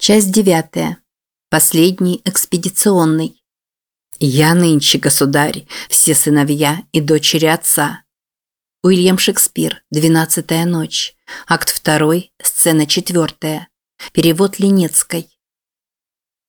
Часть девятая. Последний экспедиционный. «Я нынче, государь, все сыновья и дочери отца». Уильям Шекспир, «Двенадцатая ночь». Акт второй, сцена четвертая. Перевод Ленецкой.